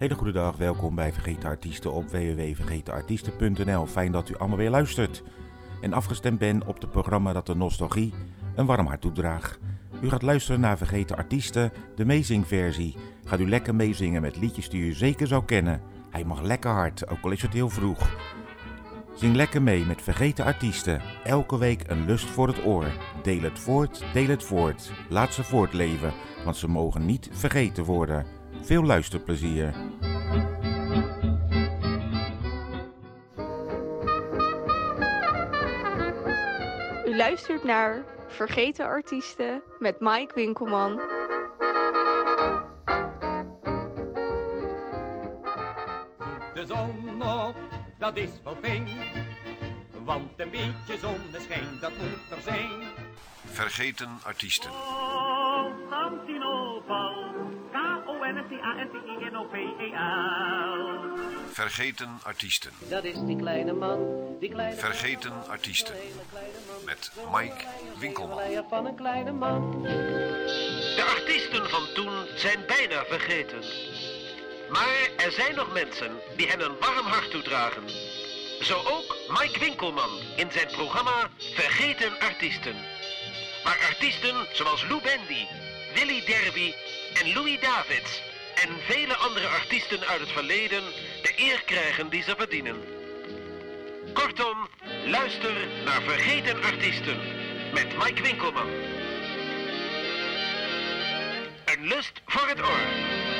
Hele goede dag, welkom bij Vergeten Artiesten op www.vergetenartiesten.nl. Fijn dat u allemaal weer luistert en afgestemd bent op het programma dat de nostalgie een warm hart toedraagt. U gaat luisteren naar Vergeten Artiesten, de meezingversie. Gaat u lekker meezingen met liedjes die u zeker zou kennen. Hij mag lekker hard, ook al is het heel vroeg. Zing lekker mee met Vergeten Artiesten. Elke week een lust voor het oor. Deel het voort, deel het voort. Laat ze voortleven, want ze mogen niet vergeten worden. Veel luisterplezier. U luistert naar Vergeten Artiesten met Mike Winkelman. De zon op, dat is wel fijn. Want een beetje zonneschijn, dat moet er zijn. Vergeten artiesten. K-O-N-S-T-A-N-T-I-N-O-P-E-L. Vergeten artiesten. Dat is die kleine man, die kleine Vergeten artiesten. Met Mike Winkelman. Leier van een kleine man. De artiesten van toen zijn bijna vergeten. Maar er zijn nog mensen die hen een warm hart toedragen. Zo ook Mike Winkelman in zijn programma Vergeten Artiesten. Waar artiesten zoals Lou Bendy, Willy Derby en Louis Davids en vele andere artiesten uit het verleden de eer krijgen die ze verdienen. Kortom, luister naar Vergeten Artiesten met Mike Winkelman. Een lust voor het oor.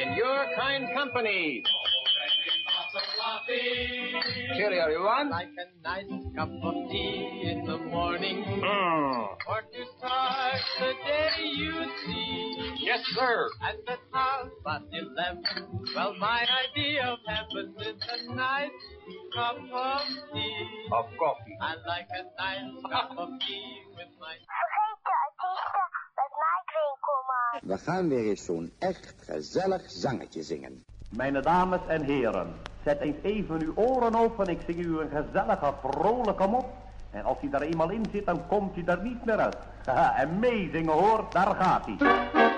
In your kind company. Cheerio, everyone. Like a nice cup of tea in the morning. Mm. Or to start the day you see. Yes, sir. At the house at eleven. Well, my idea of heaven is a nice cup of tea. Of coffee. I like a nice cup of tea with my We gaan weer eens zo'n echt gezellig zangetje zingen. Mijn dames en heren, zet eens even uw oren open. Ik zing u een gezellige, vrolijke mop. En als hij er eenmaal in zit, dan komt hij er niet meer uit. Haha, meezingen hoor, daar gaat hij.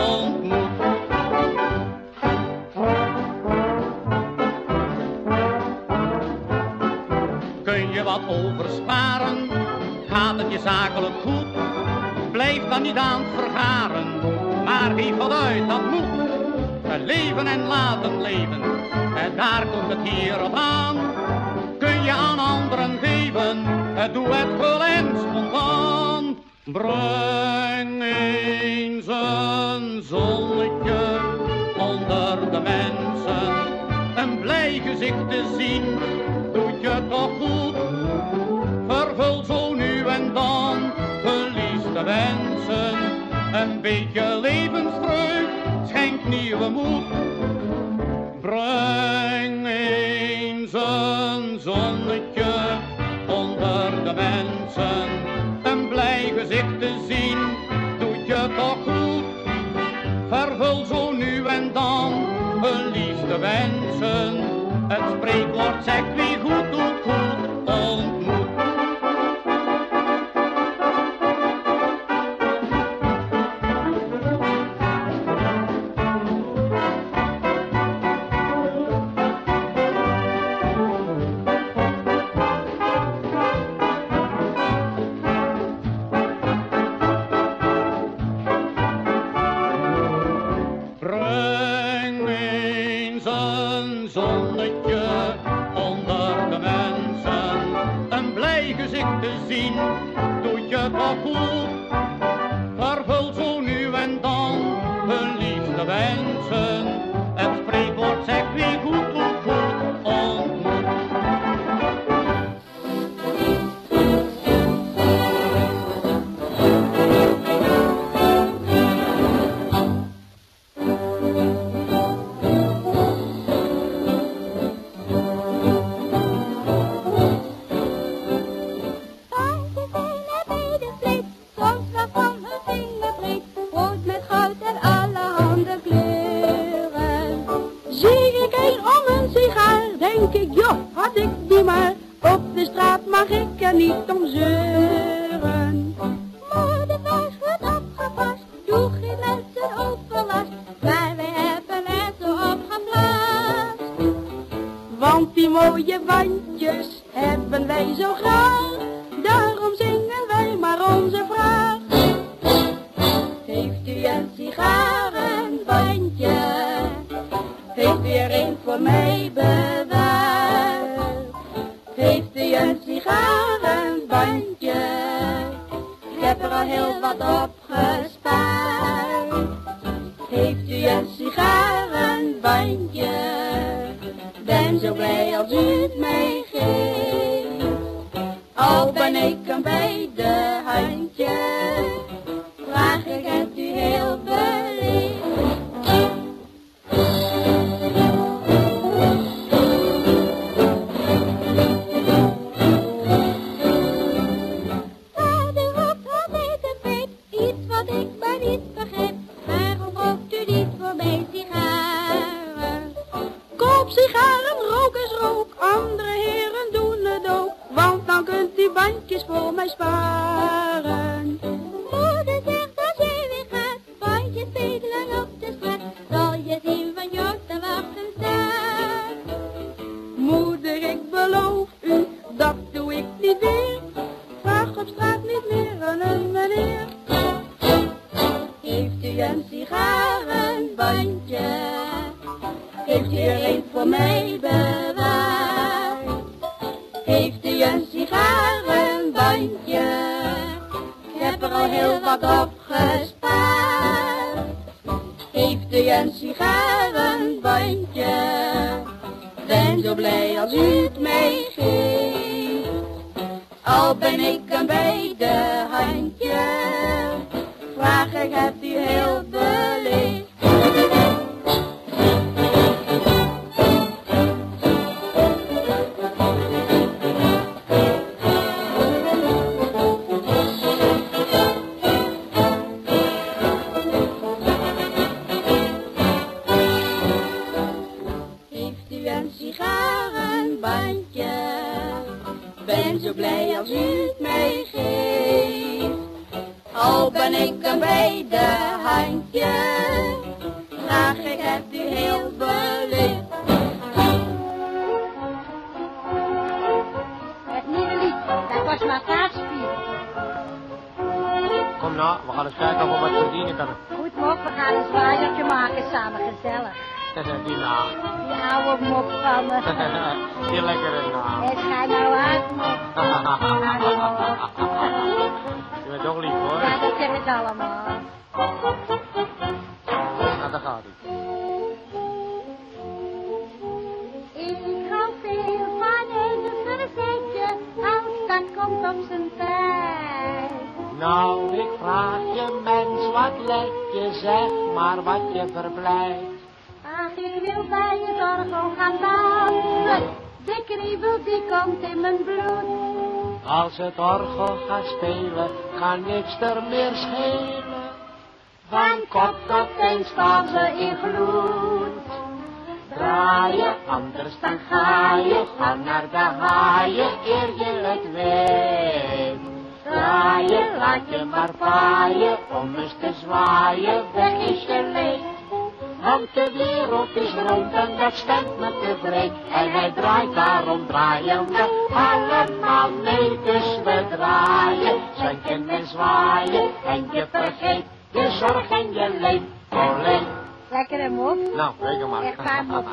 wat oversparen, gaat het je zakelijk goed. Blijf dan niet aan het vergaren, maar geef wat uit, dat moet. Leven en laten leven, en daar komt het hier op aan. Kun je aan anderen geven, doe het gul en spontaan. Breng eens een zonnetje onder de mensen. Een blij gezicht te zien, doet je toch goed. Een beetje levensvreugd schenkt nieuwe moed. Breng eens een zonnetje onder de mensen. Een blij gezicht te zien doet je toch goed. Vervul zo nu en dan een liefste wensen. Het spreekwoord zegt wie goed doet get a fool. Nou, ik vraag je mens, wat let je, zeg maar wat je verblijft. Ach, ik wil bij je orgel gaan dansen, de kriebel die komt in mijn bloed. Als het orgel gaat spelen, kan niks er meer schelen, van kop dat teen staan ze in gloed. Draai je anders dan ga je, ga naar de haaien, eer je het weet. Draai je, laat je maar vaaien, om eens te zwaaien, weg is je leed. Want de wereld is rond en dat stemt me tevreden. En hij draait, daarom draaien we allemaal mee. Dus we draaien, zwenken en zwaaien. En je vergeet je zorg en je leed. Olé. Lekker hem op. Nou, reken maar. Ik ga hem op.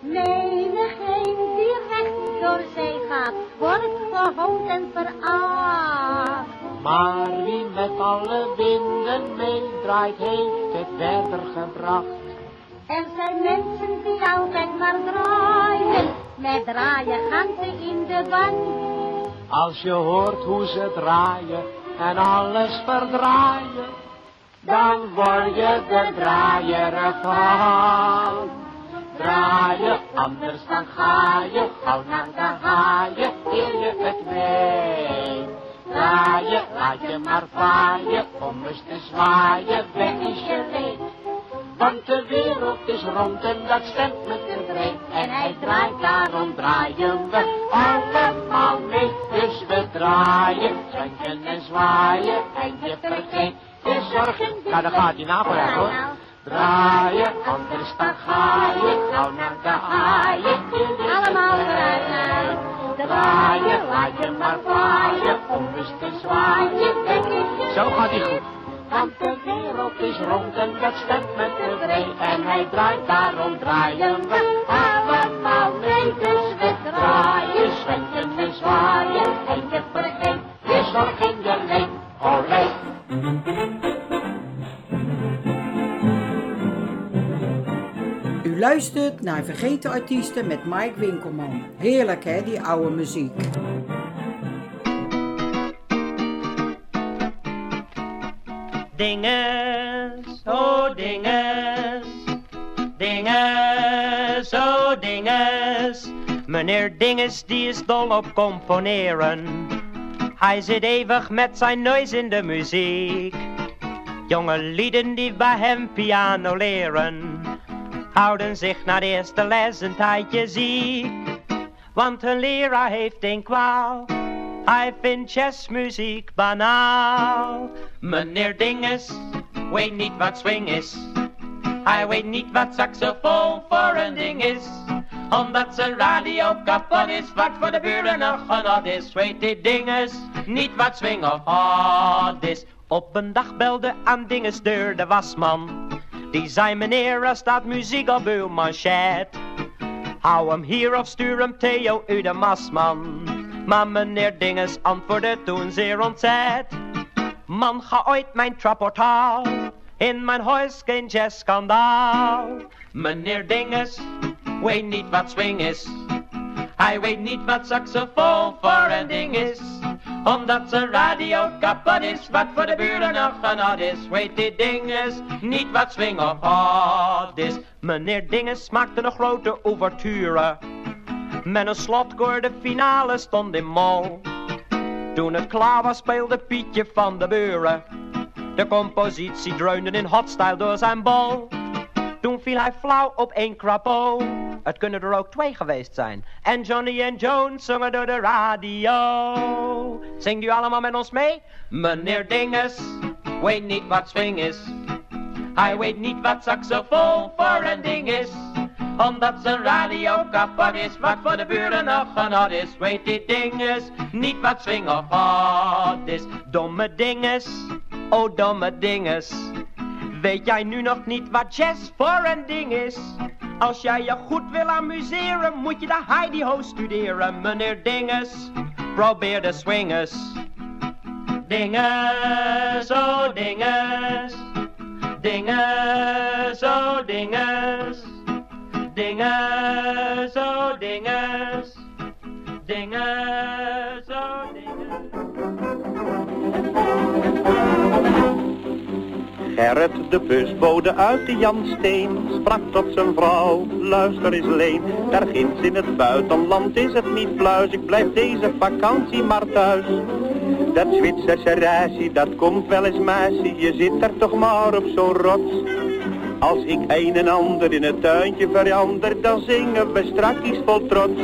Menigeen die recht door zee gaat, wordt gehoond en veracht. Maar wie met alle winden meedraait, heeft het verder gebracht. Er zijn mensen die altijd maar draaien, met draaien gaan ze in de ban. Als je hoort hoe ze draaien en alles verdraaien, dan word je de draaier ervan. Draaien, anders dan ga je gauw naar de haaien, eer je het weet. Draaien, laat je maar vaaien, om eens te zwaaien, weg is je leed. Want de wereld is rond en dat stemt me tevreden. En hij draait, daarom draaien we allemaal mee. Dus we draaien, zwenken en zwaaien. En je vergeet je zorgen. Nou, dan gaat hij na vooruit hoor. Draaien, anders dan ga je gauw naar de haaien. Allemaal nou. Draaien, laat je maar vaaien, om eens te zwaaien. Is je Zo gaat hij goed. Want de wereld is rond en dat stemt met tevreden. En hij draait, daarom draaien we allemaal mee. Dus we draaien, zwenken en zwaaien. En je vergeet je zorg en je leed. Olé. Luistert naar Vergeten Artiesten met Mike Winkelman. Heerlijk hè, die oude muziek. Dinges, oh dinges, dinges, oh dinges. Meneer Dinges die is dol op componeren. Hij zit eeuwig met zijn neus in de muziek. Jonge lieden die bij hem piano leren, houden zich na de eerste les een tijdje ziek. Want hun leraar heeft een kwaal. Hij vindt jazzmuziek banaal. Meneer Dinges weet niet wat swing is. Hij weet niet wat saxofoon voor een ding is. Omdat zijn radio kapot is, wat voor de buren nog genot is. Weet die Dinges niet wat swing of hot is. Op een dag belde aan Dinges deur de wasman. Die zei meneer, er staat muziek op uw manchet. Hou hem hier of stuur hem Theo u de masman. Maar meneer Dinges antwoordde toen zeer ontzet. Man, ga ooit mijn trapport haal. In mijn huis geen jazzskandaal. Meneer Dinges weet niet wat swing is. Hij weet niet wat saxofoon voor een ding is. Omdat zijn radio kapot is, wat voor de buren nog genot is. Weet die dinges niet wat swing of hot is. Meneer Dinges maakte een grote ouverture. Met een slotkoor de finale stond in mol. Toen het klaar was speelde Pietje van de Buren. De compositie dreunde in hotstyle door zijn bol. Toen viel hij flauw op één crapo. Het kunnen er ook twee geweest zijn. En Johnny en Jones zongen door de radio. Zingt u allemaal met ons mee? Meneer Dinges weet niet wat swing is. Hij weet niet wat saxofoon voor een ding is. Omdat zijn radio kapot is, wat voor de buren nog genot is. Weet die dinges niet wat swing of hot is. Domme dinges, oh domme dinges. Weet jij nu nog niet wat jazz voor een ding is? Als jij je goed wil amuseren, moet je de Heidi Ho studeren, meneer Dinges. Probeer de swingers. Dinges, oh dinges. Dinges, oh dinges. Dinges, oh dinges. Dinges, oh dinges. Gerrit de busbode uit de Jansteen sprak tot zijn vrouw, luister eens leen. Daar ginds in het buitenland is het niet pluis, ik blijf deze vakantie maar thuis. Dat Zwitserse reisje, dat komt wel eens meisje, je zit er toch maar op zo'n rots. Als ik een en ander in het tuintje verander, dan zingen we strakjes vol trots.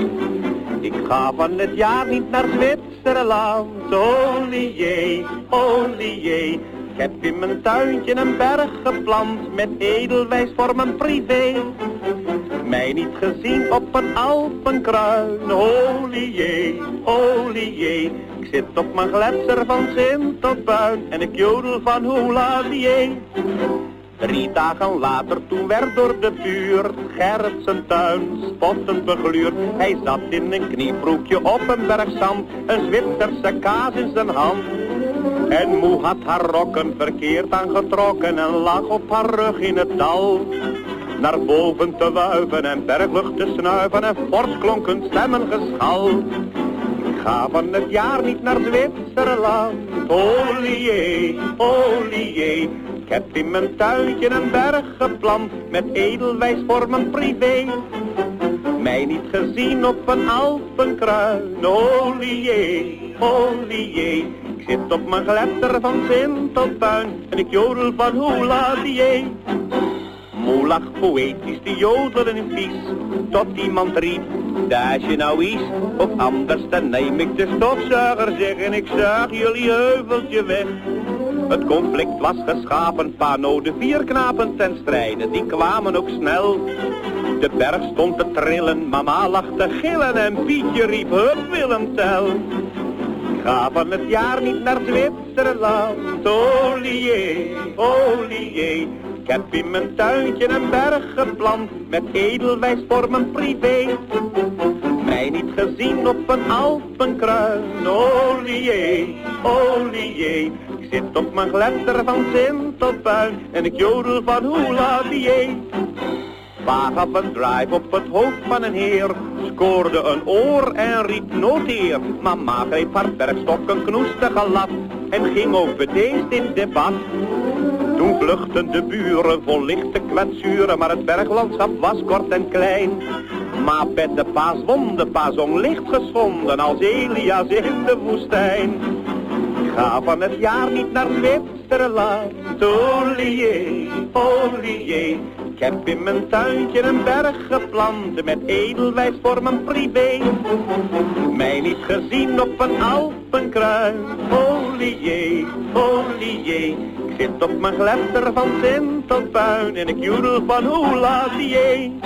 Ik ga van het jaar niet naar Zwitserland, olie, olie. Ik heb in mijn tuintje een berg geplant met edelwijs voor mijn privé. Mij niet gezien op een alpenkruin, olie, olie. Ik zit op mijn gletser van Sint tot Puin en ik jodel van hola Drie dagen later, toen werd door de buurt Gerrit zijn tuin spottend begluurd. Hij zat in een kniebroekje op een berg zand, een Zwitserse kaas in zijn hand. En moe had haar rokken verkeerd aangetrokken en lag op haar rug in het dal. Naar boven te wuiven en berglucht te snuiven en fors klonken stemmen geschal. Ik ga van het jaar niet naar Zwitserland, olie, olie. Ik heb in mijn tuintje een berg geplant met edelwijs voor mijn privé. Mij niet gezien op een alpenkruin, olie, olie. Zit op mijn gletter van Sint tot Puin en ik jodel van hola die. Moe lag poëtisch te jodelen in vies, tot iemand riep, daar je nou is, of anders dan neem ik de stofzuiger zeg en ik zuig jullie heuveltje weg. Het conflict was geschapen, Pano de vier knapen ten strijde, die kwamen ook snel. De berg stond te trillen, mama lag te gillen en Pietje riep, hup Willem tel. Ga van het jaar niet naar Zwitserland, olie, olie. Ik heb in mijn tuintje een berg geplant, met edelwijs voor mijn privé. Mij niet gezien op een alpenkruin, olie, olie. Ik zit op mijn gletter van Sint tot Puin en ik jodel van hoela een drive op het hoofd van een heer, scoorde een oor en riep noteer. Mama greep haar bergstok een knoestige lap en ging ook bedeesd in debat. Toen vluchtten de buren vol lichte kwetsuren, maar het berglandschap was kort en klein. Maar met de paas won de licht geschonden als Elias in de woestijn. Ga van het jaar niet naar Zwitserland, olie, olie. Ik heb in mijn tuintje een berg geplant met edelwijs voor mijn privé. Mij niet gezien op een alpenkruin, olie, olie. Ik zit op mijn gletter van Sint tot Puin en ik jodel van hoela die.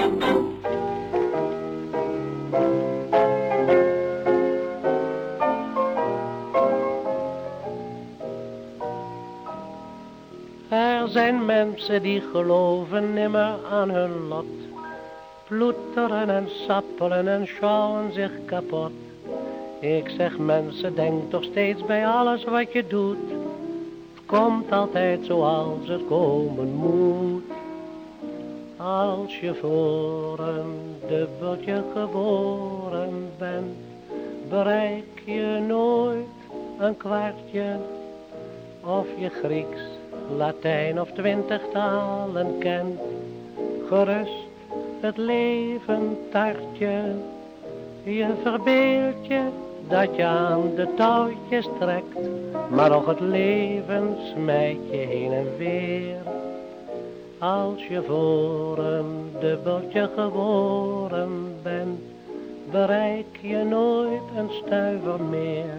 Zijn mensen die geloven nimmer aan hun lot. Ploeteren en sappelen en schouwen zich kapot. Ik zeg mensen, denk toch steeds bij alles wat je doet. Het komt altijd zoals het komen moet. Als je voor een dubbeltje geboren bent, bereik je nooit een kwartje of je Grieks Latijn of twintig talen kent. Gerust het leven tartje, je verbeeld je dat je aan de touwtjes trekt, maar nog het leven smijt je heen en weer. Als je voor een dubbeltje geboren bent, bereik je nooit een stuiver meer.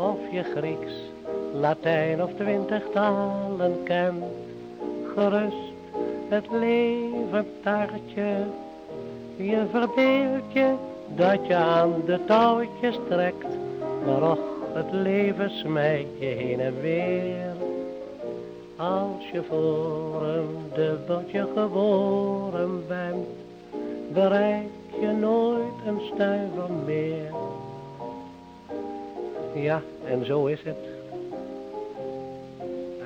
of je Grieks, Latijn of twintig talen kent. Gerust het leven tartje, je verbeeld je dat je aan de touwtjes trekt, maar och, het leven smijt je heen en weer. Als je voor een dubbeltje geboren bent, bereik je nooit een stuiver meer. Ja, en zo is het.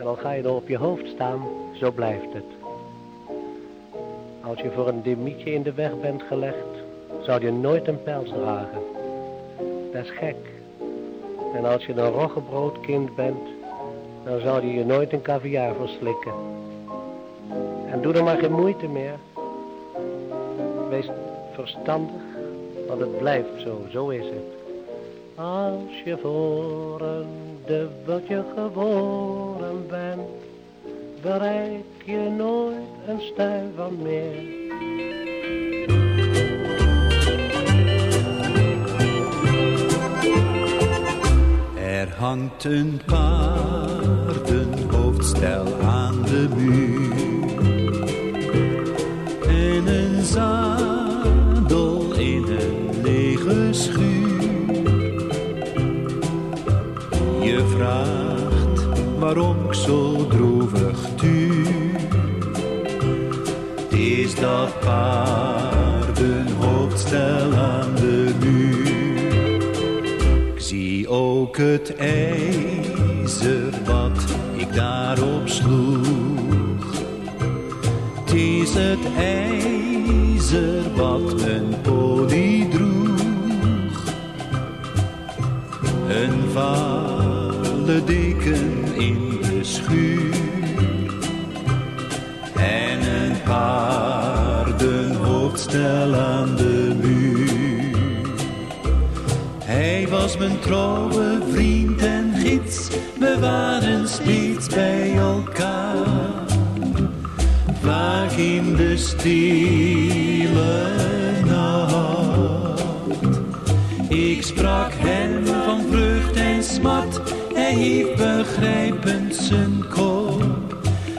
En al ga je er op je hoofd staan, zo blijft het. Als je voor een demietje in de weg bent gelegd, zou je nooit een pels dragen. Dat is gek. En als je een roggebroodkind bent, dan zou je je nooit een caviar verslikken. En doe er maar geen moeite meer. Wees verstandig, want het blijft zo, zo is het. Als je voor een dubbeltje geboren bent, bereik je nooit een stuiver meer. Er hangt een paardenhoofdstel aan de muur. En een zadel Vraagt waarom ik zo droevig tuur. Is dat paardenhoofdstel aan de muur. Ik zie ook het ijzer wat ik daarop sloeg. Het is het ijzer wat een pony droeg. Een vale deken in de schuur. En een paardenhoofdstel aan de muur. Hij was mijn trouwe vriend en gids, we waren steeds bij elkaar. Vaak in de stille nacht. Ik sprak hem van vreugd en smart, heeft begrijpend zijn kop.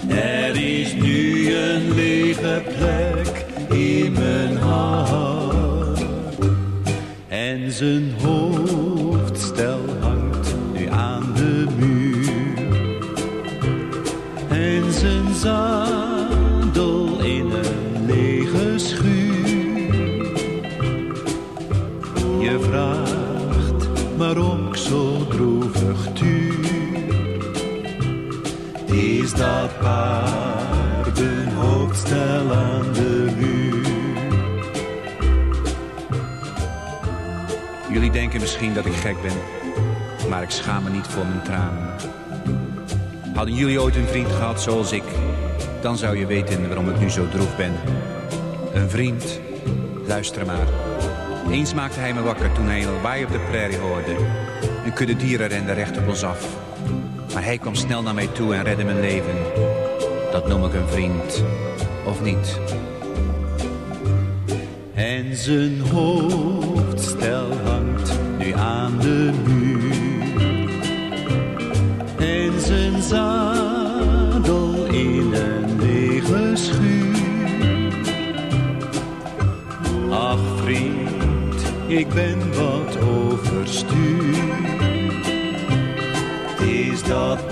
Er is nu een lege plek in mijn hart. En zijn hoofdstel misschien dat ik gek ben, maar ik schaam me niet voor mijn tranen. Hadden jullie ooit een vriend gehad zoals ik, dan zou je weten waarom ik nu zo droef ben. Een vriend, luister maar. Eens maakte hij me wakker toen hij een lawaai op de prairie hoorde. Een kudde dieren rende recht op ons af. Maar hij kwam snel naar mij toe en redde mijn leven. Dat noem ik een vriend, of niet? En zijn hoofdstel hangt nu aan de muur. En zijn zadel in een lege schuur. Ach vriend, ik ben wat overstuur. Is dat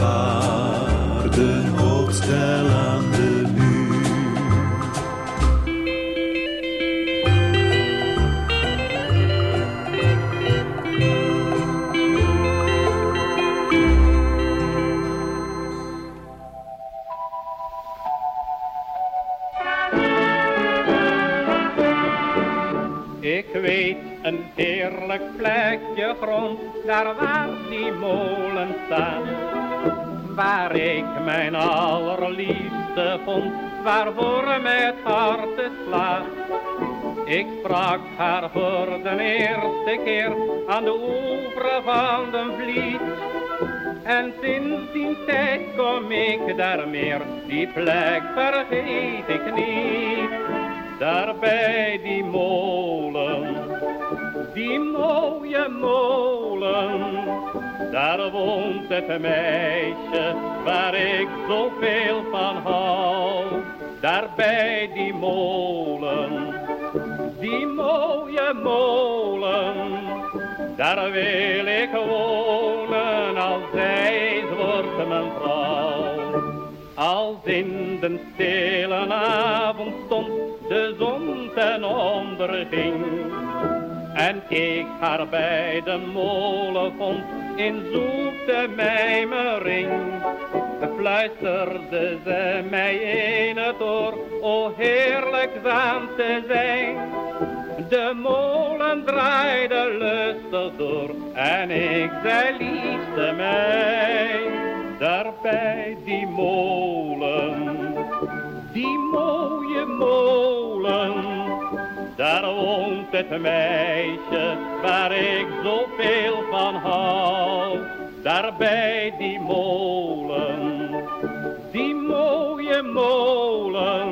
daar waar die molen staat. Waar ik mijn allerliefste vond, waarvoor hart het slaat. Ik sprak haar voor de eerste keer aan de oever van de vliet. En sinds die tijd kom ik daar meer, die plek vergeet ik niet. Daar bij die molen, die mooie molen, daar woont het meisje waar ik zoveel van hou. Daar bij die molen, die mooie molen, daar wil ik wonen als zij wordt mijn vrouw. Als in de stille avondstond de zon ten onder ging. En ik haar bij de molen vond in zoete mijmering. Fluisterde ze mij in het oor, o heerlijk zaam te zijn. De molen draaide lustig door en ik zei liefste mij. Daar bij die molen, die mooie molen. Daar woont het meisje waar ik zoveel van hou. Daar bij die molen, die mooie molen.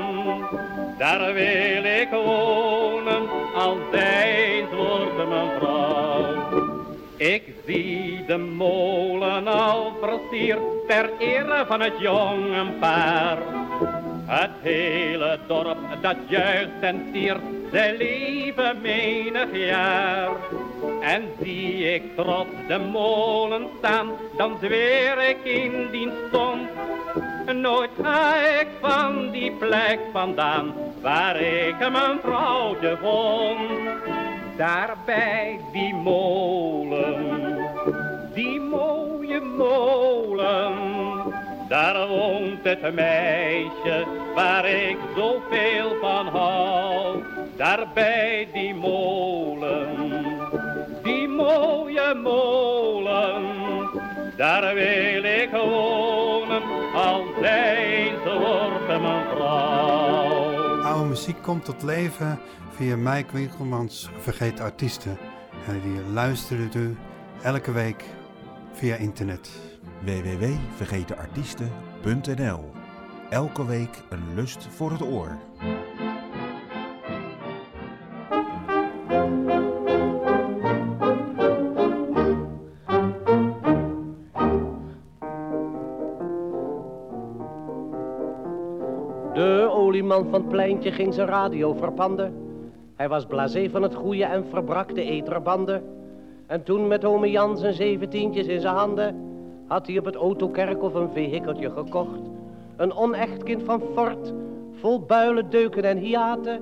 Daar wil ik wonen, als zij wordt mijn vrouw. Ik zie de molen al versierd ter ere van het jonge paar. Het hele dorp dat juicht en tiert, zij leven menig jaar. En zie ik trots de molen staan, dan zweer ik in dienst stond. Nooit ga ik van die plek vandaan, waar ik mijn vrouwtje vond. Daar bij die molen, die mooie molen. Daar woont het meisje waar ik zoveel van hou. Daar bij die molen, die mooie molen. Daar wil ik wonen, als zij wordt mijn vrouw. Oude muziek komt tot leven via Mike Winkelmans Vergeet Artiesten. En die luistert u elke week via internet. www.vergetenartiesten.nl Elke week een lust voor het oor. De olieman van het pleintje ging zijn radio verpanden. Hij was blasé van het goede en verbrak de eterbanden. En toen met ome Jan zijn zeventientjes in zijn handen... had hij op het autokerkhof een vehikeltje gekocht. Een onecht kind van fort, vol builen, deuken en hiaten...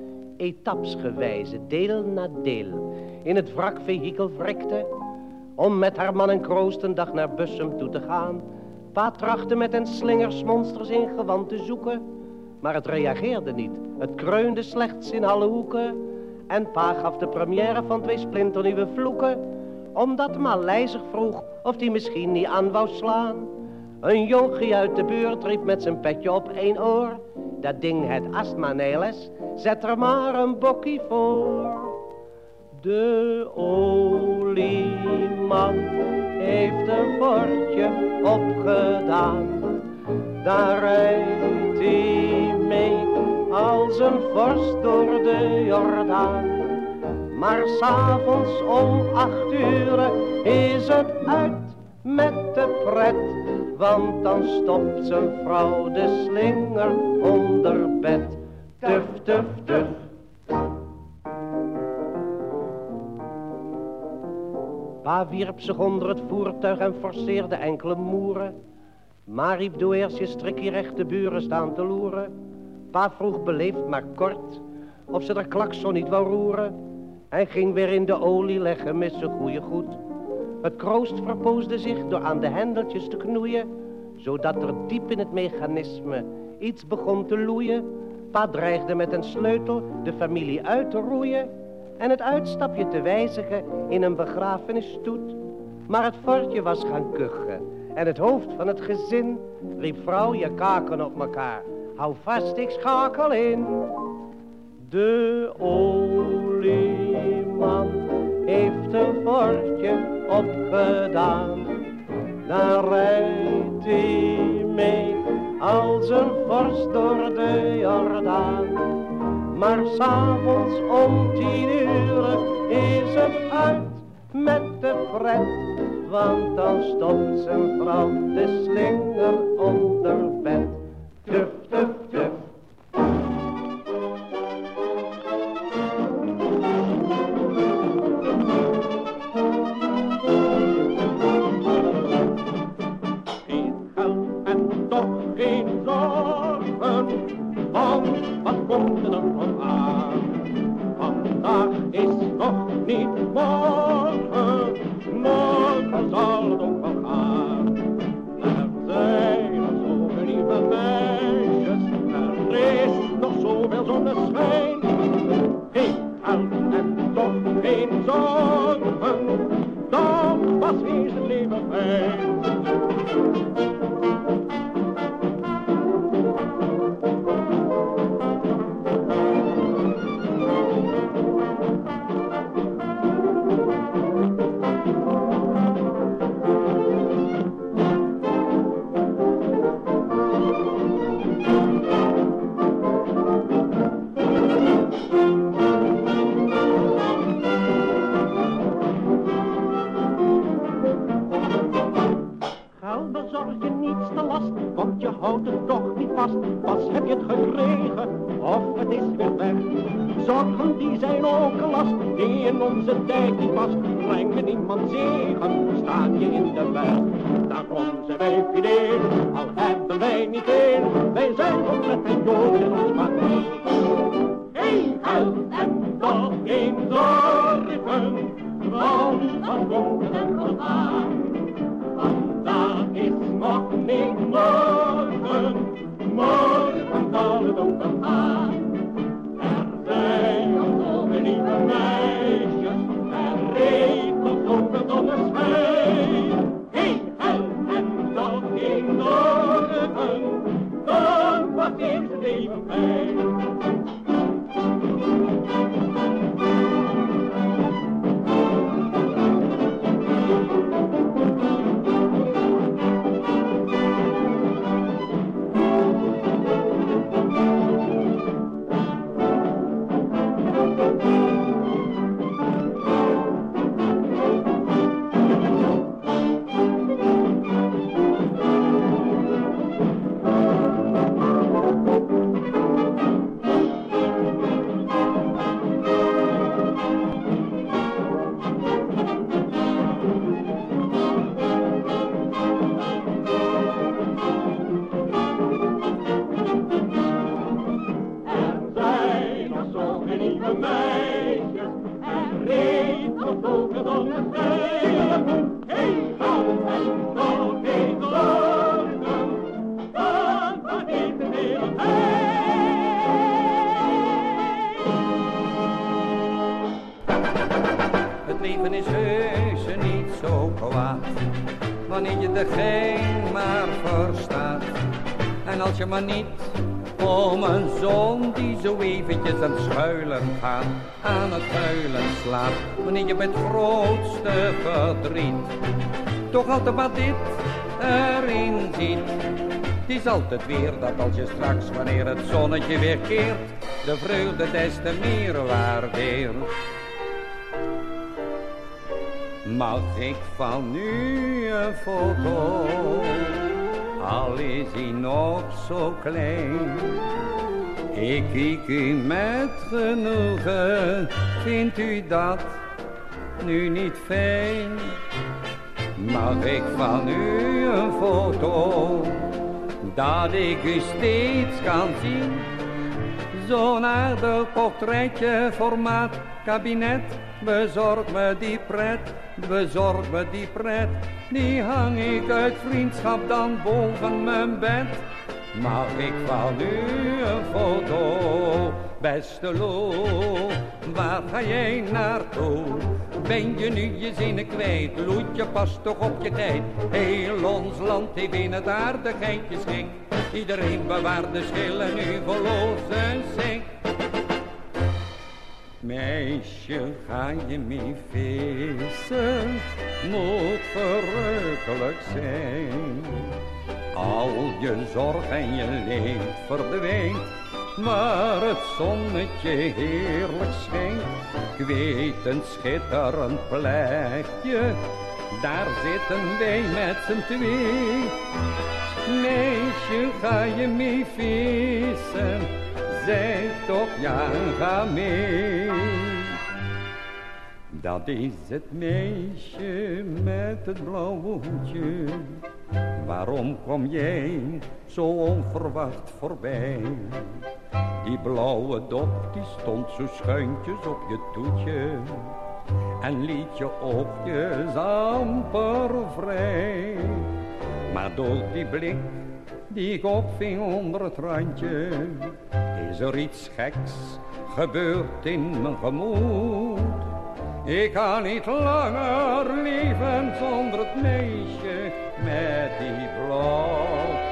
etapsgewijze, deel na deel, in het wrakvehikel wrikte, om met haar man en kroost een dag naar Bussum toe te gaan. Pa trachtte met een slingersmonsters in gewand te zoeken, maar het reageerde niet. Het kreunde slechts in alle hoeken. En pa gaf de première van twee splinternieuwe vloeken. Omdat Malij zich vroeg of die misschien niet aan wou slaan. Een jonkie uit de buurt riep met zijn petje op één oor. Dat ding het astma neles, zet er maar een bokkie voor. De olieman heeft een bordje opgedaan. Daar rijdt hij mee als een vorst door de Jordaan. Maar s'avonds om acht uur is het uit met de pret. Want dan stopt zijn vrouw de slinger onder bed. Tuf, tuf, tuf. Pa wierp zich onder het voertuig en forceerde enkele moeren. Maar riep doe eerst je strikje recht de buren staan te loeren. Pa vroeg beleefd maar kort of ze er klakson niet wou roeren. Hij ging weer in de olie leggen met zijn goede goed. Het kroost verpoosde zich door aan de hendeltjes te knoeien, zodat er diep in het mechanisme iets begon te loeien. Pa dreigde met een sleutel de familie uit te roeien en het uitstapje te wijzigen in een begrafenisstoet. Maar het fortje was gaan kuchen en het hoofd van het gezin riep vrouw je kaken op mekaar. Hou vast, ik schakel in. De olieman heeft een fortje opgedaan. Daar rijdt hij mee als een vorst door de Jordaan. Maar s'avonds om tien uur is het uit met de pret. Want dan stopt zijn vrouw de slinger onder bed. Tuf, tuf, tuf. Altijd erin ziet. Het is altijd weer dat als je straks, wanneer het zonnetje weer keert, de vreugde des te meer waardeert. Mag ik van u een foto, al is hij nog zo klein. Ik kijk u met genoegen, vindt u dat nu niet fijn? Mag ik van u een foto, dat ik u steeds kan zien? Zo'n aardig portretje, formaat, kabinet, bezorg me die pret, bezorg me die pret. Die hang ik uit vriendschap dan boven mijn bed. Mag ik van u een foto, beste Lo, waar ga jij naartoe? Ben je nu je zinnen kwijt, loetje past toch op je tijd? Heel ons land heeft in het aardigheidje schik, iedereen bewaart de schillen nu verloos en zink. Meisje, ga je mee vissen, moet verrukkelijk zijn. Al je zorg en je leed verdwijnt, waar het zonnetje heerlijk schijnt. Ik een schitterend plekje, daar zitten wij met z'n twee. Meisje, ga je mee vissen? Zeg toch ja, ga mee. Dat is het meisje met het blauwe hoedje. Waarom kom jij zo onverwacht voorbij? Die blauwe dop die stond zo schuintjes op je toetje. En liet je oogjes amper vrij. Maar door die blik die ik opving onder het randje, is er iets geks gebeurd in mijn gemoed. Ik kan niet langer leven zonder het meisje met die blauwe.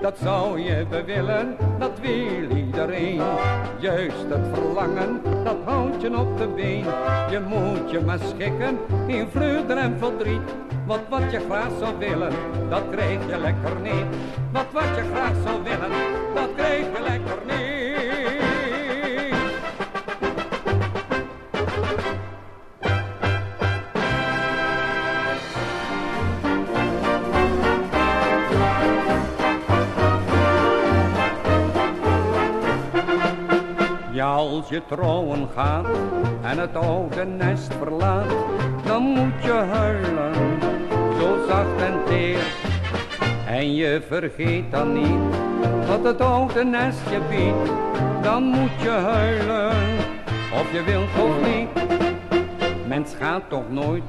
Dat zou je willen, dat wil iedereen. Juist het verlangen, dat houdt je op de been. Je moet je maar schikken in vreugde en verdriet. Want wat je graag zou willen, dat krijg je lekker niet. Want wat je graag zou willen, dat krijg je lekker niet. Ja, als je trouwen gaat en het oude nest verlaat, dan moet je huilen, zo zacht en teer. En je vergeet dan niet wat het oude nest je biedt, dan moet je huilen, of je wilt of niet. Mens gaat toch nooit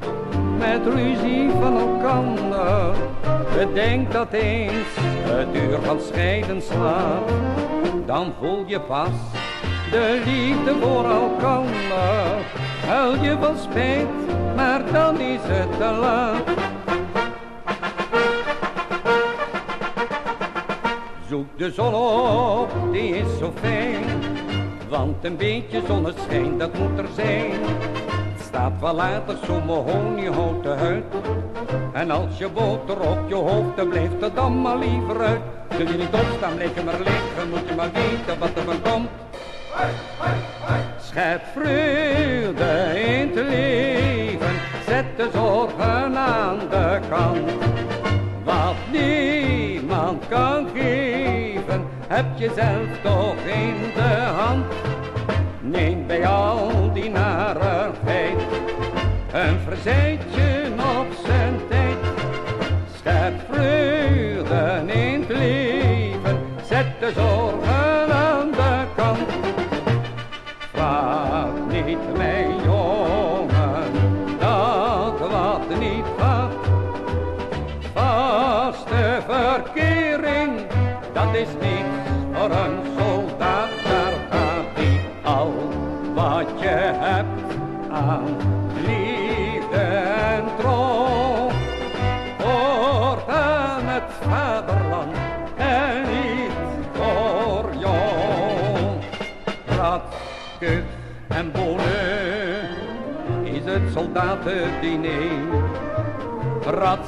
met ruzie van elkander. Bedenk dat eens het uur van scheiden slaat, dan voel je pas de liefde voor elkander. Huil je van spijt, maar dan is het te laat. Zoek de zon op, die is zo fijn. Want een beetje zonneschijn, dat moet er zijn. Staat wel later zo'n mahoniehouten huid. En als je boter op je hoofd, dan blijft het dan maar liever uit. Zul je niet opstaan, blijf je maar liggen, moet je maar weten wat er van komt. Schep vreugde in zorgen aan de kant. Wat niemand kan geven, heb je zelf toch in de hand. Neem bij al die narigheid een verzetje op zijn tijd. Schep vreugde soldatendiner. Rat,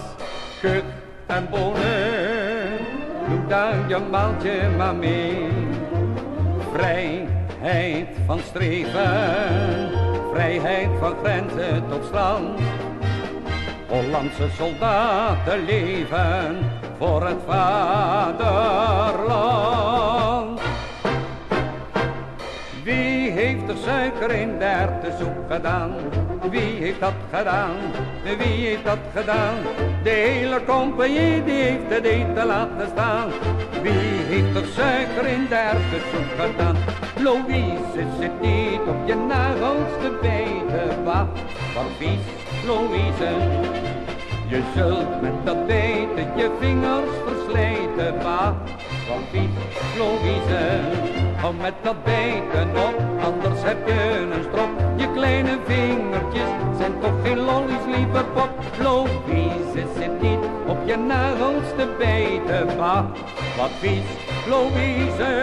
kut en bonen, doe dan je maaltje maar mee. Vrijheid van streven, vrijheid van grenzen tot strand. Hollandse soldaten leven voor het vaderland. Wie heeft er suiker in de erwtensoep gedaan? Wie heeft dat gedaan? Wie heeft dat gedaan? De hele compagnie die heeft het eten laten staan. Wie heeft er suiker in de erwtensoep gedaan? Louise zit niet op je nagels te bijten. Wat voor vies, Louise. Je zult met dat bijten je vingers verslijten. Wat voor vies, Louise. Hou met dat bijten op, anders heb je een strop. Je kleine vingertjes zijn toch geen lollies, lieve pop. Louise zit niet op je nagels te bijten. Wat vies, Louise.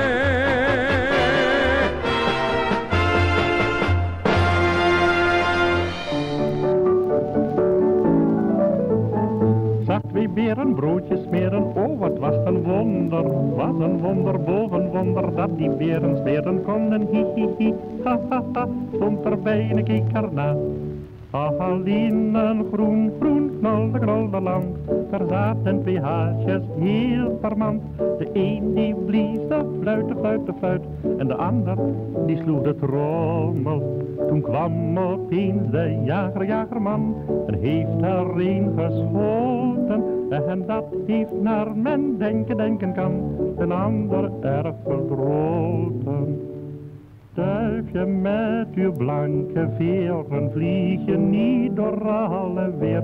Zacht wie smeren, broodjes smeren, oh wat was een wonder, was een wonder boven wonder dat die beren smeren konden, hi hi hi, ha ha ha, stond erbij en keek erna. Aline groen, groen, knolde, knolde land. Er zaten twee haasjes, heel charmant. De een die blies de fluit, de fluit, de fluit. En de ander die sloeg de trommel. Toen kwam opeens de jager, jagerman. En heeft er een geschoten. En dat heeft naar men denken, denken kan. Een ander erg verdroten. Duifje met uw blanke veren, vlieg je niet door alle weer.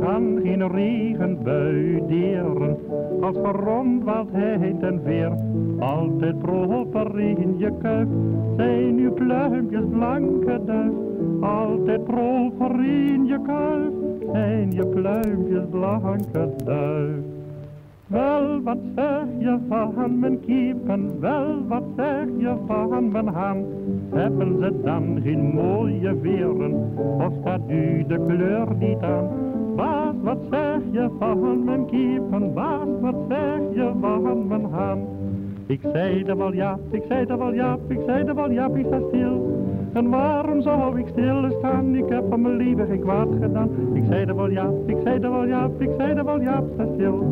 Kan geen regenbui deren, als gerondwaald heid en veer. Altijd proper in je kuif, zijn uw pluimpjes blanke duif. Altijd proper in je kuif, zijn je pluimpjes blanke duif. Wel, wat zeg je van mijn kiepen, wel, wat zeg je van mijn haan? Hebben ze dan geen mooie veren, of staat u de kleur niet aan? Baas, wat zeg je van mijn kiepen, baas, wat zeg je van mijn haan? Ik zei er wel ja, ik zei er wel ja, ik zei er wel ja, ik sta stil. En waarom zou ik stil staan? Ik heb van mijn lieve geen kwaad gedaan. Ik zei er wel ja, ik zei er wel ja, ik zei er wel ja, sta stil.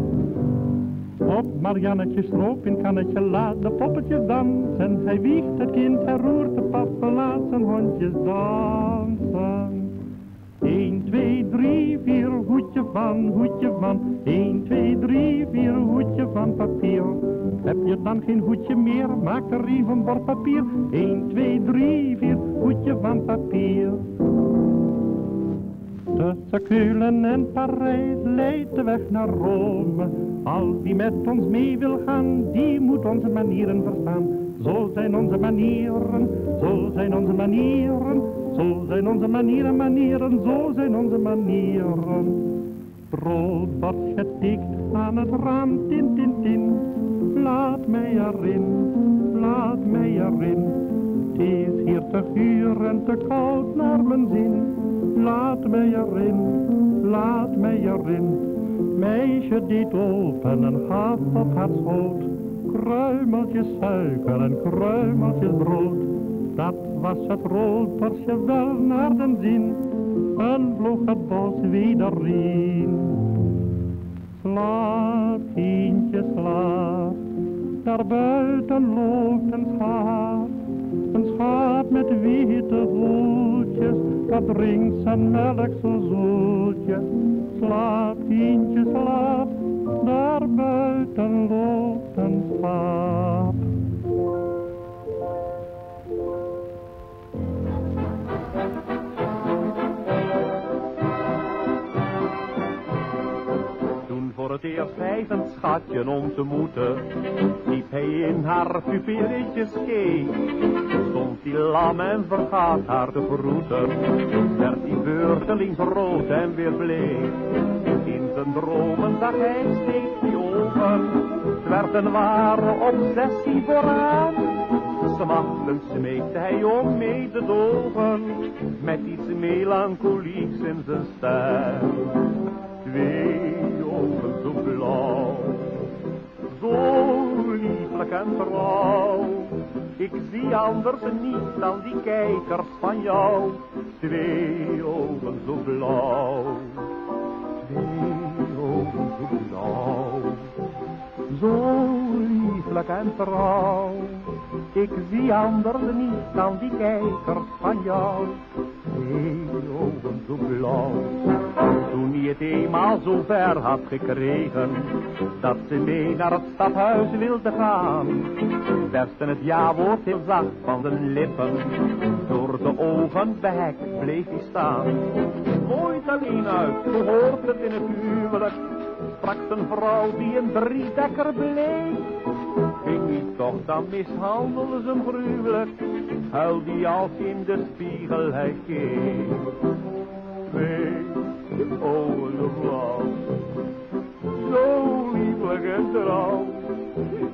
Op Mariannetje stroop in kannetje laat de poppetjes dansen. Hij wiegt het kind, hij roert de papa, laat zijn hondjes dansen. 1, 2, 3, 4, hoedje van, hoedje van. 1, 2, 3, 4, hoedje van papier. Heb je dan geen hoedje meer, maak er even bord papier. 1, 2, 3, 4, hoedje van papier. Tussen Keulen en Parijs leidt de weg naar Rome. Al wie met ons mee wil gaan, die moet onze manieren verstaan. Zo zijn onze manieren, zo zijn onze manieren. Zo zijn onze manieren, manieren, zo zijn onze manieren. Broodbadje tikt aan het raam, tin, tin, tin. Laat mij erin, laat mij erin. Het is hier te guur en te koud naar mijn zin. Laat mij erin, laat mij erin. Meisje deed open en gaf op haar schoot. Kruimeltjes suiker en kruimeltjes brood. Dat was het roodborstje wel naar den zin. En vloog het bos weer in. Slaap, kindje, slaap. Daar buiten loopt een schaap. Een schaap met witte dat drinkt zijn melk zo zoetjes. Slaap, kindje, slaap, daar buiten loopt een. Toen voor het eerst hij zijn schatje ontmoette, liep hij in haar pupilletjes keek. Hij lam en vergaat haar te groeten, werd hij beurtelings rood en weer bleek. In zijn dromen zag hij steeds die ogen, het werd een ware obsessie vooraan. Smachtend smeekte hij om mee te dogen, met iets melancholieks in zijn stem. Twee ogen zo blauw, zo lieflijk en trouw. Ik zie anders niet dan die kijkers van jou. Twee ogen zo blauw, twee ogen zo blauw. Zo lieflijk en trouw. Ik zie anders niet dan die kijkers van jou. Twee ogen zo blauw. Toen hij het eenmaal zo ver had gekregen, dat ze mee naar het stadhuis wilde gaan, werste het ja-woord heel zacht van zijn lippen. Door de ogen behekt bleef hij staan. Nooit alleen uit, hoort het in het huwelijk, sprak zijn vrouw die een driedekker bleek. Niet toch, dan mishandelde ze hem gruwelijk, huilde hij als in de spiegel hij keek. Twee ogen blauw, zo lieflijk en trouw.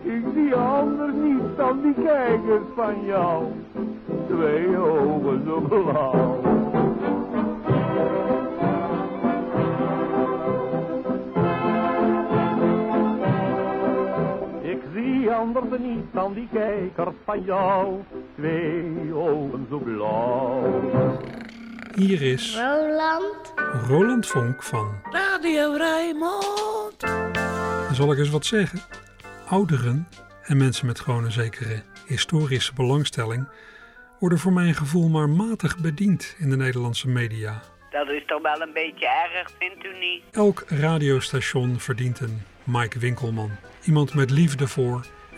Ik zie anders niet dan die kijkers van jou, twee ogen zo blauw. Veranderde niet aan die kijkers van jou. Twee ogen zo blauw. Hier is Roland. Roland Vonk van. Radio Rijnmond. Dan zal ik eens wat zeggen. Ouderen en mensen met gewoon een zekere historische belangstelling worden voor mijn gevoel maar matig bediend in de Nederlandse media. Dat is toch wel een beetje erg, vindt u niet? Elk radiostation verdient een Mike Winkelman. Iemand met liefde voor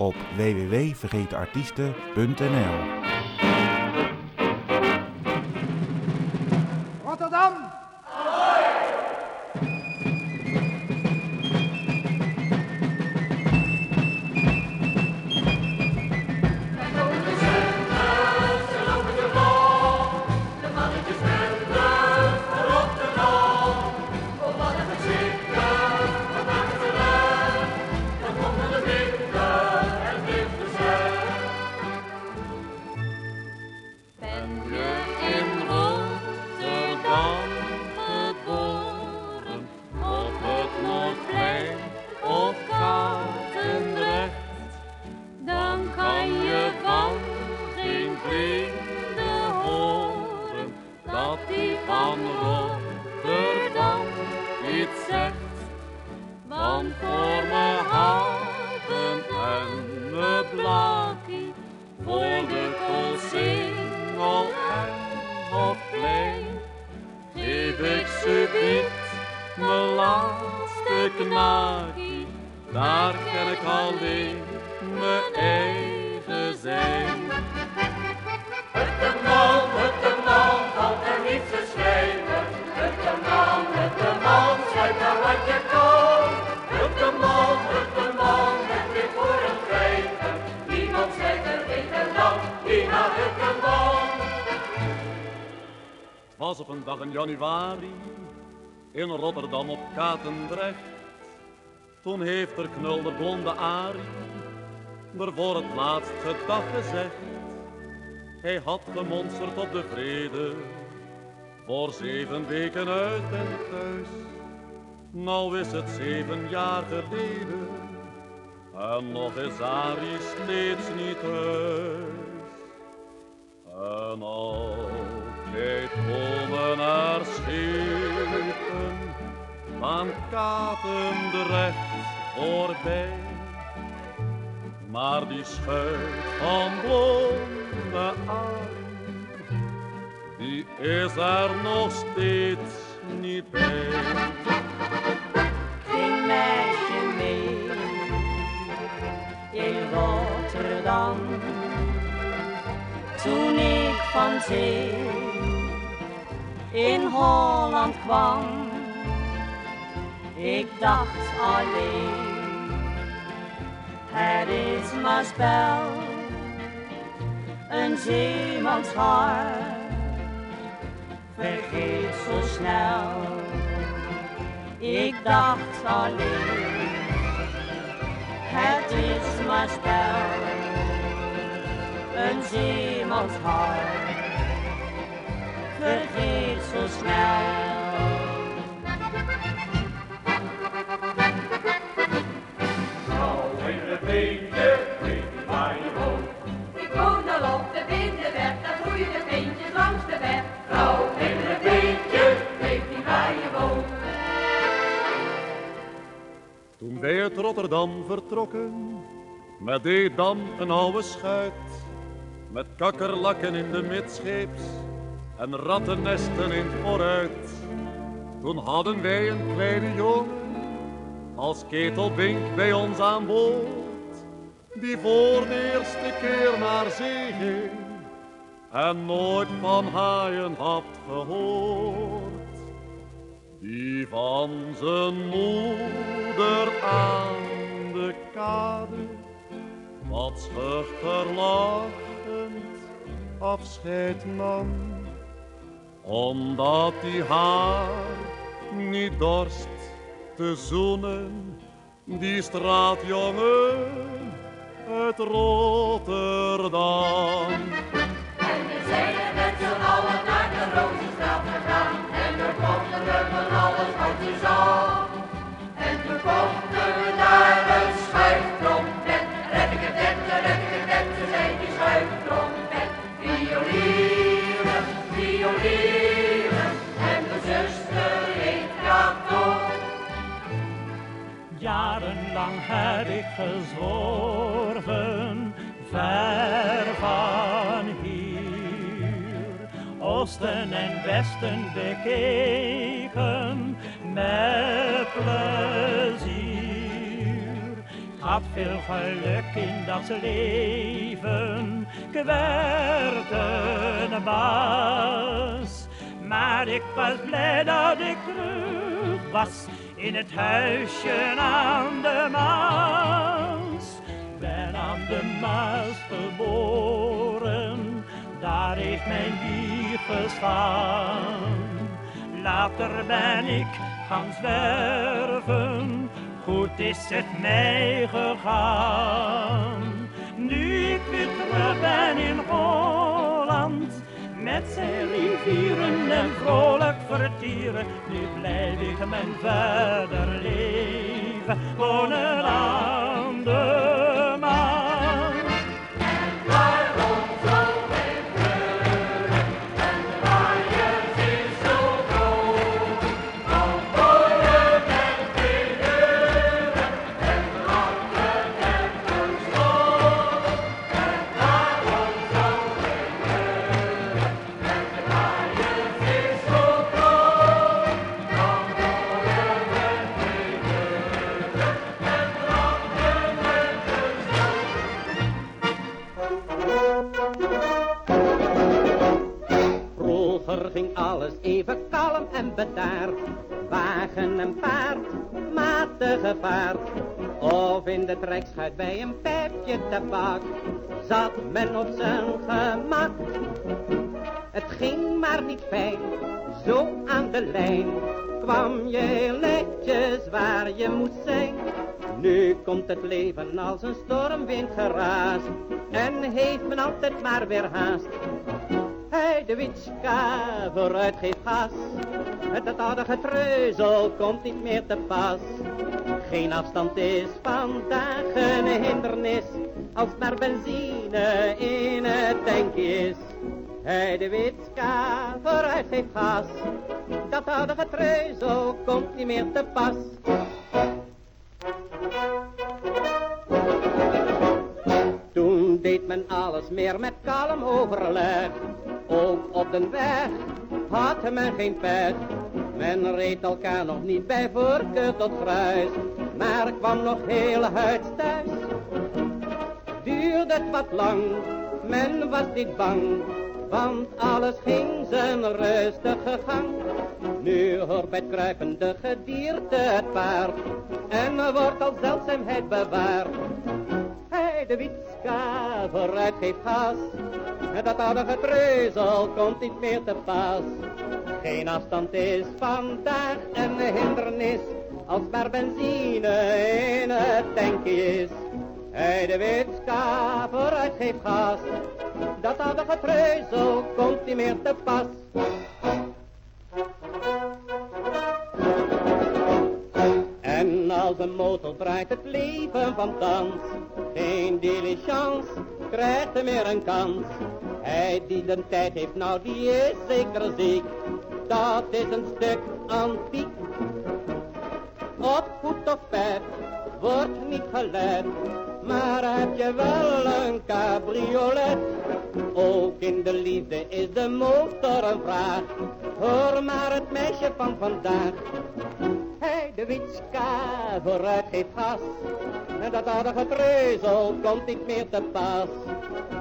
op www.vergetenartiesten.nl gemonsterd op de vrede, voor zeven weken uit en thuis. Nou is het zeven jaar geleden, en nog is Arie steeds niet thuis. En altijd komen er schepen van Katendrecht voorbij. Maar die schuit van Arie, die is er nog steeds niet bij. Geen meisje mee in Rotterdam. Toen ik van zee in Holland kwam, ik dacht alleen, het is maar spel, een zeemans hart vergeet zo snel. Ik dacht alleen, het is maar spel, een zeemans hart vergeet zo snel. Wij uit Rotterdam vertrokken, met Edam een oude schuit, met kakkerlakken in de midscheeps en rattennesten in het vooruit. Toen hadden wij een kleine jongen, als ketelbink bij ons aan boord, die voor de eerste keer naar zee ging en nooit van haaien had gehoord. Die van zijn moeder aan de kade wat schuchter lachend afscheid nam. Omdat hij haar niet dorst te zoenen, die straatjongen uit Rotterdam. Heb ik gezworven, ver van hier. Oosten en westen bekeken met plezier. Had veel geluk in dat leven, ik werd een baas. Maar ik was blij dat ik terug was in het huisje aan de Maas. Ben aan de Maas geboren, daar heeft mijn wieg gestaan. Later ben ik gaan zwerven, goed is het mij gegaan. Nu ik weer terug ben in Holland, met zijn rivieren en vrolijk vertieren. Nu blijf ik mijn verder leven wonen aan Of in de trekschuit bij een pijpje tabak. Zat men op zijn gemak. Het ging maar niet fijn, zo aan de lijn. Kwam je netjes waar je moest zijn. Nu komt het leven als een stormwind geraas. En heeft men altijd maar weer haast. Hij de witska vooruit geeft gas. Het oude getreuzel komt niet meer te pas. Geen afstand is vandaag een hindernis. Als maar benzine in het tankje is. Hij de witska vooruit geeft gas. Dat oude getreuzel komt niet meer te pas. Toen deed men alles meer met kalm overleg. Ook op de weg had men geen pet. Men reed elkaar nog niet bij voorkeur tot gruis. Maar kwam nog heel huids thuis. Duurde het wat lang, men was niet bang. Want alles ging zijn rustige gang. Nu hoort bij het kruipende gedierte het paard. En wordt als zeldzaamheid bewaard. De witska vooruit geeft gas. Dat oude getreuzel komt niet meer te pas. Geen afstand is vandaag een hindernis. Als maar benzine in het tankje is. Hij de witska vooruit geeft gas. Dat oude getreuzel komt niet meer te pas. En als een motor draait het leven van thans. Geen diligence krijgt er meer een kans. Hij die de tijd heeft, nou die is zeker ziek. Dat is een stuk antiek. Op voet of pet wordt niet gelet. Maar heb je wel een cabriolet? Ook in de liefde is de motor een vraag. Hoor maar het meisje van vandaag. De witska vooruit geeft gas. En dat aardige treuzel komt niet meer te pas.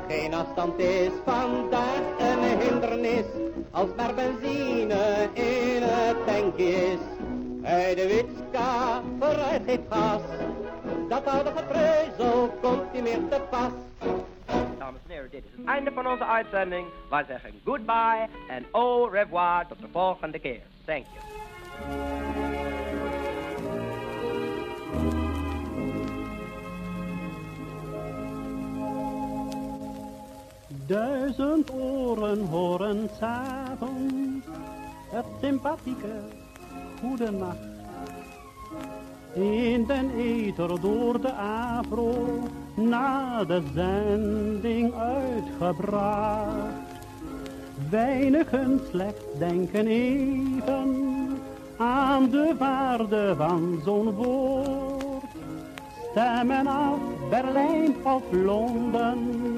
Geen afstand is vandaag een hindernis. Als maar benzine in het tankje is. Hij de witska vooruit geeft gas. Dat aardige treuzel komt niet meer te pas. Dames en heren, dit is het einde van onze uitzending. Wij zeggen goodbye en au revoir tot de volgende keer. Thank you. Duizend oren horen s'avonds het sympathieke goede nacht. In den ether door de afro na de zending uitgebracht. Weinigen slechts denken even aan de waarde van zo'n woord. Stemmen af Berlijn of Londen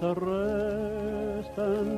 te rusten,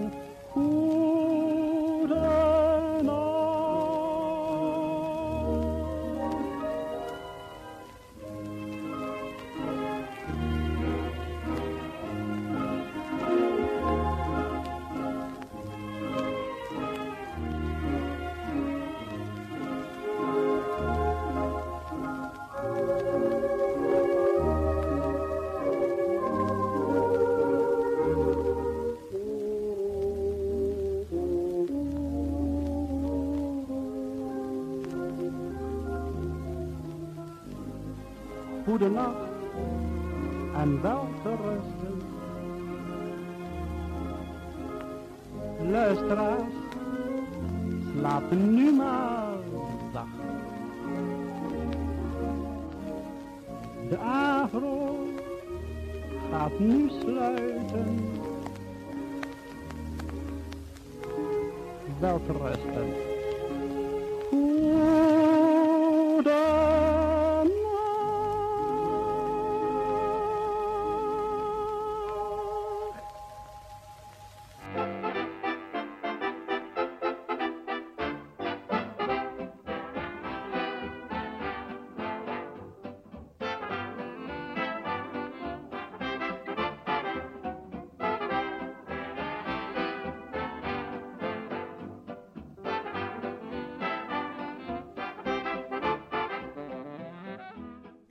te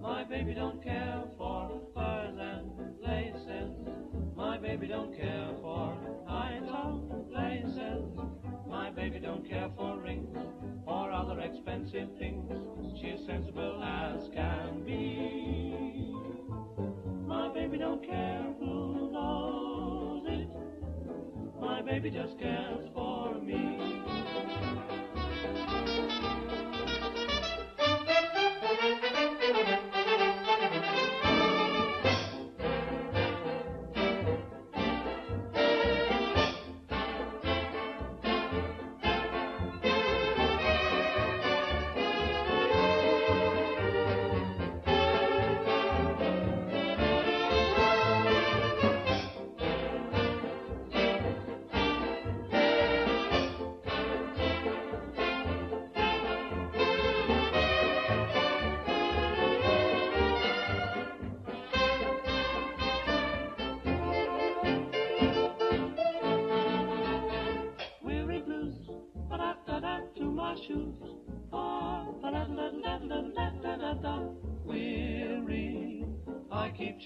My baby don't care.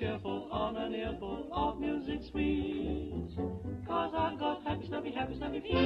cheerful on an earful of music sweet. Cause I've got happy, snappy, happy, snappy feet.